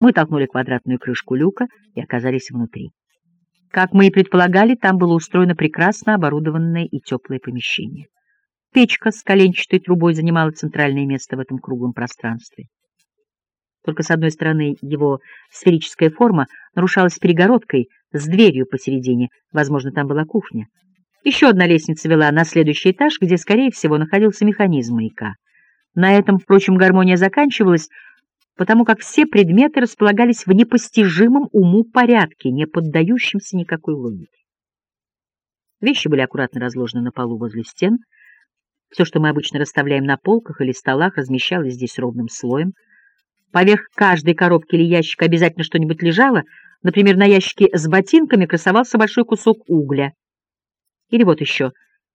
Мы толкнули квадратную крышку люка и оказались внутри. Как мы и предполагали, там было устроено прекрасно оборудованное и теплое помещение. Печка с коленчатой трубой занимала центральное место в этом круглом пространстве. Только с одной стороны его сферическая форма нарушалась перегородкой с дверью посередине, возможно, там была кухня. Еще одна лестница вела на следующий этаж, где, скорее всего, находился механизм маяка. На этом, впрочем, гармония заканчивалась, потому как все предметы располагались в непостижимом уму порядке, не поддающемся никакой логике. Вещи были аккуратно разложены на полу возле стен. Все, что мы обычно расставляем на полках или столах, размещалось здесь ровным слоем. Поверх каждой коробки или ящика обязательно что-нибудь лежало. Например, на ящике с ботинками красовался большой кусок угля. Или вот еще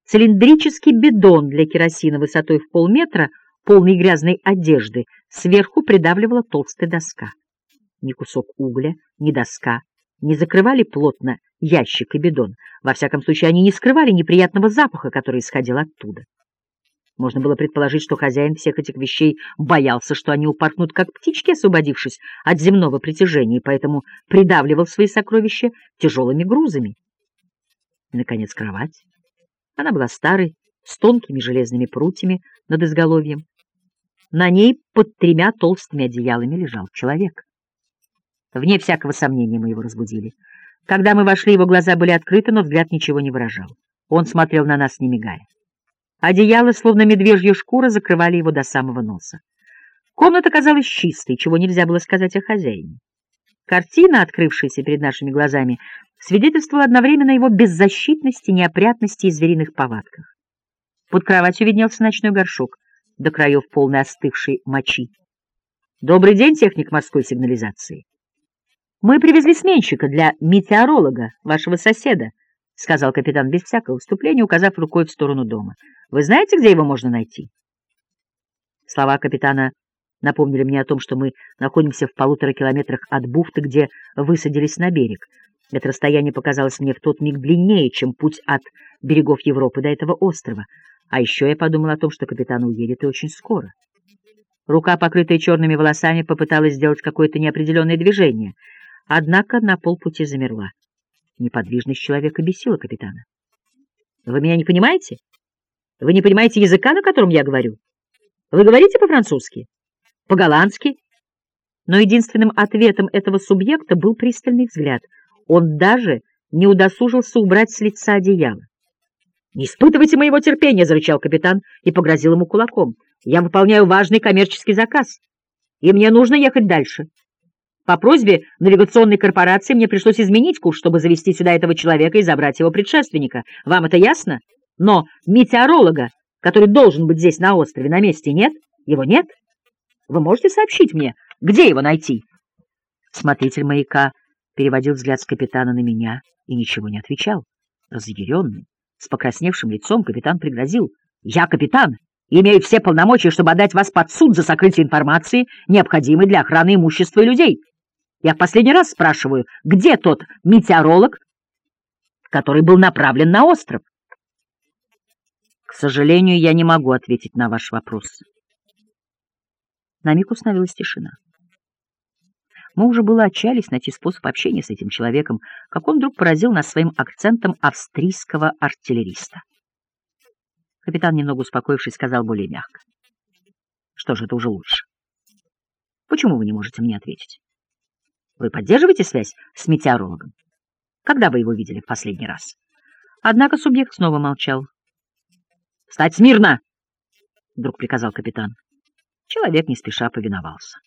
цилиндрический бидон для керосина высотой в полметра — полной грязной одежды, сверху придавливала толстая доска. Ни кусок угля, ни доска не закрывали плотно ящик и бидон. Во всяком случае, они не скрывали неприятного запаха, который исходил оттуда. Можно было предположить, что хозяин всех этих вещей боялся, что они упорхнут, как птички, освободившись от земного притяжения, и поэтому придавливал свои сокровища тяжелыми грузами. И, наконец, кровать. Она была старой, с тонкими железными прутьями над изголовьем. На ней под тремя толстыми одеялами лежал человек. Вне всякого сомнения мы его разбудили. Когда мы вошли, его глаза были открыты, но взгляд ничего не выражал. Он смотрел на нас, не мигая. Одеяло, словно медвежья шкура, закрывали его до самого носа. Комната казалась чистой, чего нельзя было сказать о хозяине. Картина, открывшаяся перед нашими глазами, свидетельствовала одновременно его беззащитности, неопрятности и звериных повадках. Под кроватью виднелся ночной горшок до краев полной остывшей мочи. «Добрый день, техник морской сигнализации!» «Мы привезли сменщика для метеоролога, вашего соседа», — сказал капитан без всякого вступления, указав рукой в сторону дома. «Вы знаете, где его можно найти?» Слова капитана напомнили мне о том, что мы находимся в полутора километрах от бухты, где высадились на берег. Это расстояние показалось мне в тот миг длиннее, чем путь от берегов Европы до этого острова. А еще я подумал о том, что капитан уедет и очень скоро. Рука, покрытая черными волосами, попыталась сделать какое-то неопределенное движение, однако на полпути замерла. Неподвижность человека бесила капитана. — Вы меня не понимаете? Вы не понимаете языка, на котором я говорю? Вы говорите по-французски? По-голландски? Но единственным ответом этого субъекта был пристальный взгляд. Он даже не удосужился убрать с лица одеяло. «Не испытывайте моего терпения!» — зарычал капитан и погрозил ему кулаком. «Я выполняю важный коммерческий заказ, и мне нужно ехать дальше. По просьбе навигационной корпорации мне пришлось изменить курс, чтобы завести сюда этого человека и забрать его предшественника. Вам это ясно? Но метеоролога, который должен быть здесь на острове, на месте нет? Его нет? Вы можете сообщить мне, где его найти?» Смотритель маяка переводил взгляд с капитана на меня и ничего не отвечал, разъяренный. С покрасневшим лицом капитан пригрозил. «Я капитан имею все полномочия, чтобы отдать вас под суд за сокрытие информации, необходимой для охраны имущества и людей. Я в последний раз спрашиваю, где тот метеоролог, который был направлен на остров?» «К сожалению, я не могу ответить на ваш вопрос». На миг установилась тишина. Мы уже было отчаялись найти способ общения с этим человеком, как он вдруг поразил нас своим акцентом австрийского артиллериста. Капитан, немного успокоившись, сказал более мягко. Что же, это уже лучше. Почему вы не можете мне ответить? Вы поддерживаете связь с метеорологом? Когда вы его видели в последний раз? Однако субъект снова молчал. «Встать смирно!» — вдруг приказал капитан. Человек не спеша повиновался.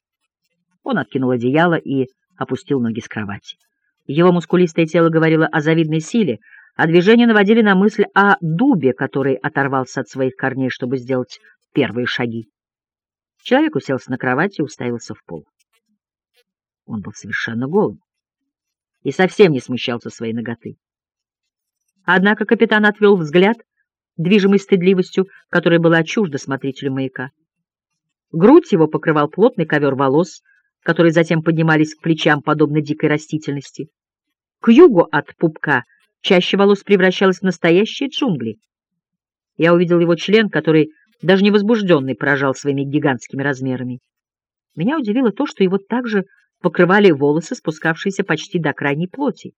Он откинул одеяло и опустил ноги с кровати. Его мускулистое тело говорило о завидной силе, а движения наводили на мысль о дубе, который оторвался от своих корней, чтобы сделать первые шаги. Человек уселся на кровати и уставился в пол. Он был совершенно голым и совсем не смущался своей ноготы. Однако капитан отвел взгляд, движимый стыдливостью, которая была чужда смотрителю маяка. Грудь его покрывал плотный ковер волос, которые затем поднимались к плечам, подобно дикой растительности. К югу от пупка чаще волос превращалась в настоящие джунгли. Я увидел его член, который, даже невозбужденный, поражал своими гигантскими размерами. Меня удивило то, что его также покрывали волосы, спускавшиеся почти до крайней плоти.